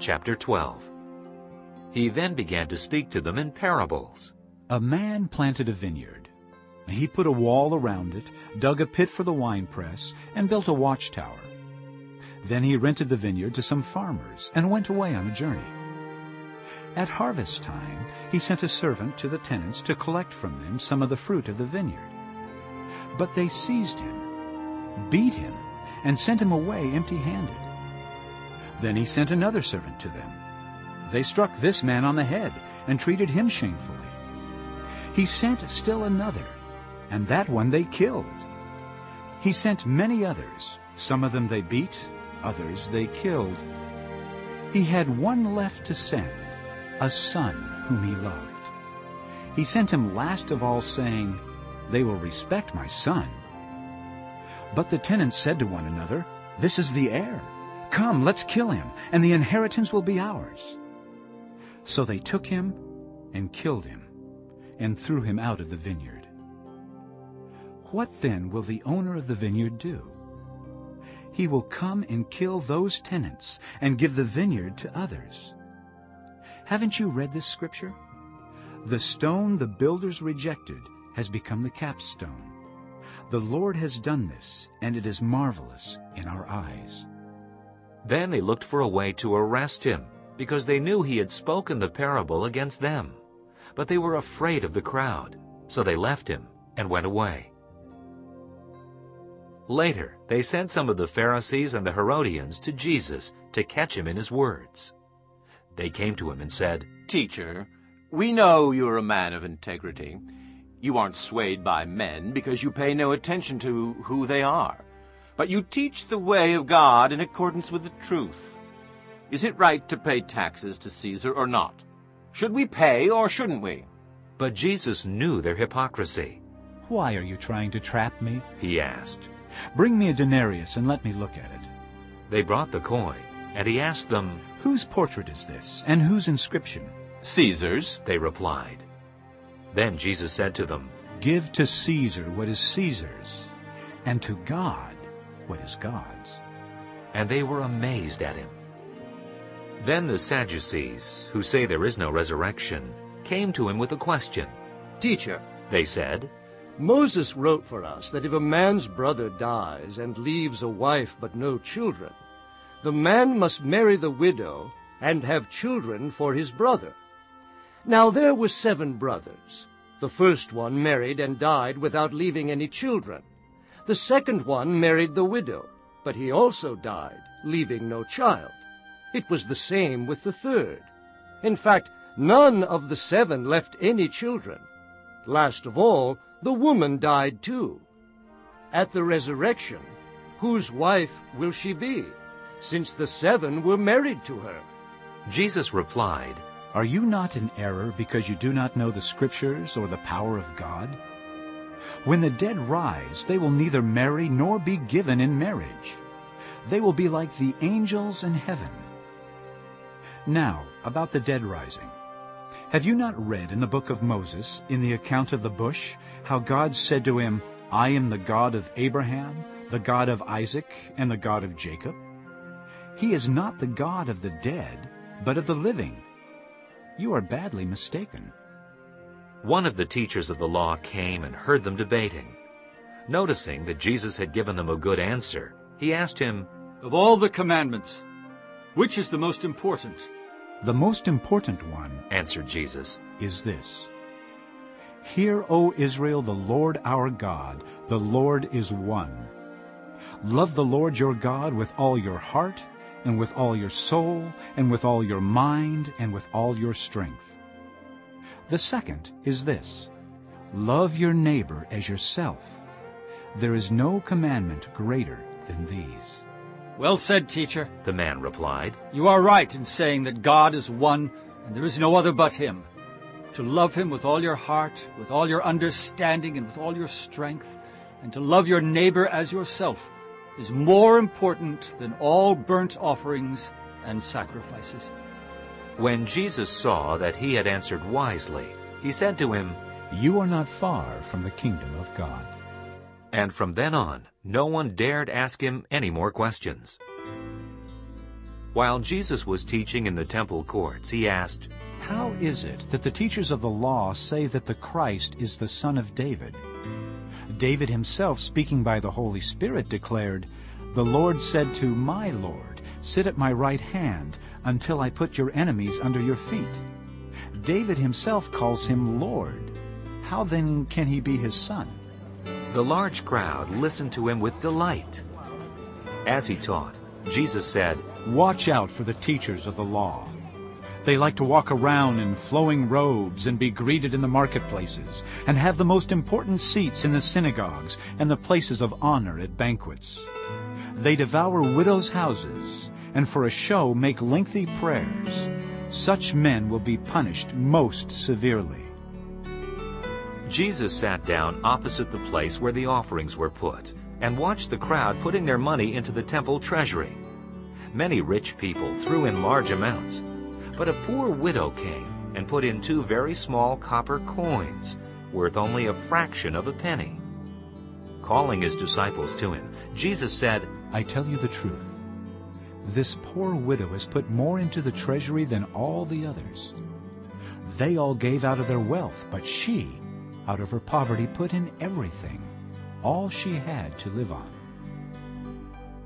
Chapter 12 He then began to speak to them in parables. A man planted a vineyard. He put a wall around it, dug a pit for the winepress, and built a watchtower. Then he rented the vineyard to some farmers and went away on a journey. At harvest time, he sent a servant to the tenants to collect from them some of the fruit of the vineyard. But they seized him, beat him, and sent him away empty-handed. Then he sent another servant to them. They struck this man on the head and treated him shamefully. He sent still another, and that one they killed. He sent many others. Some of them they beat, others they killed. He had one left to send, a son whom he loved. He sent him last of all, saying, They will respect my son. But the tenants said to one another, This is the heir. Come, let's kill him, and the inheritance will be ours. So they took him and killed him, and threw him out of the vineyard. What then will the owner of the vineyard do? He will come and kill those tenants and give the vineyard to others. Haven't you read this scripture? The stone the builders rejected has become the capstone. The Lord has done this, and it is marvelous in our eyes. Then they looked for a way to arrest him, because they knew he had spoken the parable against them. But they were afraid of the crowd, so they left him and went away. Later, they sent some of the Pharisees and the Herodians to Jesus to catch him in his words. They came to him and said, Teacher, we know you are a man of integrity. You aren't swayed by men because you pay no attention to who they are. But you teach the way of God in accordance with the truth. Is it right to pay taxes to Caesar or not? Should we pay or shouldn't we? But Jesus knew their hypocrisy. Why are you trying to trap me? He asked. Bring me a denarius and let me look at it. They brought the coin, and he asked them, Whose portrait is this, and whose inscription? Caesar's. They replied. Then Jesus said to them, Give to Caesar what is Caesar's, and to God what is God's. And they were amazed at him. Then the Sadducees, who say there is no resurrection, came to him with a question. Teacher, They said, Moses wrote for us that if a man's brother dies and leaves a wife but no children, the man must marry the widow and have children for his brother. Now there were seven brothers. The first one married and died without leaving any children. The second one married the widow, but he also died, leaving no child. It was the same with the third. In fact, none of the seven left any children. Last of all, the woman died too. At the resurrection, whose wife will she be, since the seven were married to her? Jesus replied, Are you not in error because you do not know the Scriptures or the power of God? When the dead rise, they will neither marry nor be given in marriage. They will be like the angels in heaven. Now, about the dead rising. Have you not read in the book of Moses, in the account of the bush, how God said to him, I am the God of Abraham, the God of Isaac, and the God of Jacob? He is not the God of the dead, but of the living. You are badly mistaken. One of the teachers of the law came and heard them debating. Noticing that Jesus had given them a good answer, he asked him, Of all the commandments, which is the most important? The most important one answered Jesus, is this. Hear, O Israel, the Lord our God, the Lord is one. Love the Lord your God with all your heart, and with all your soul, and with all your mind, and with all your strength. The second is this. Love your neighbor as yourself. There is no commandment greater than these. Well said, teacher. the man replied. You are right in saying that God is one and there is no other but him. To love him with all your heart, with all your understanding, and with all your strength, and to love your neighbor as yourself is more important than all burnt offerings and sacrifices. When Jesus saw that he had answered wisely, he said to him, You are not far from the kingdom of God. and from then on, no one dared ask him any more questions. While Jesus was teaching in the temple courts, he asked, How is it that the teachers of the law say that the Christ is the son of David? David himself, speaking by the Holy Spirit, declared, The Lord said to my Lord, Sit at my right hand until I put your enemies under your feet. David himself calls him Lord. How then can he be his son? The large crowd listened to him with delight. As he taught, Jesus said, Watch out for the teachers of the law. They like to walk around in flowing robes and be greeted in the marketplaces and have the most important seats in the synagogues and the places of honor at banquets. They devour widows' houses and for a show make lengthy prayers. Such men will be punished most severely. Jesus sat down opposite the place where the offerings were put and watched the crowd putting their money into the temple treasury. Many rich people threw in large amounts, but a poor widow came and put in two very small copper coins, worth only a fraction of a penny. Calling his disciples to him, Jesus said, I tell you the truth. This poor widow has put more into the treasury than all the others. They all gave out of their wealth, but she, out of her poverty, put in everything, all she had to live on.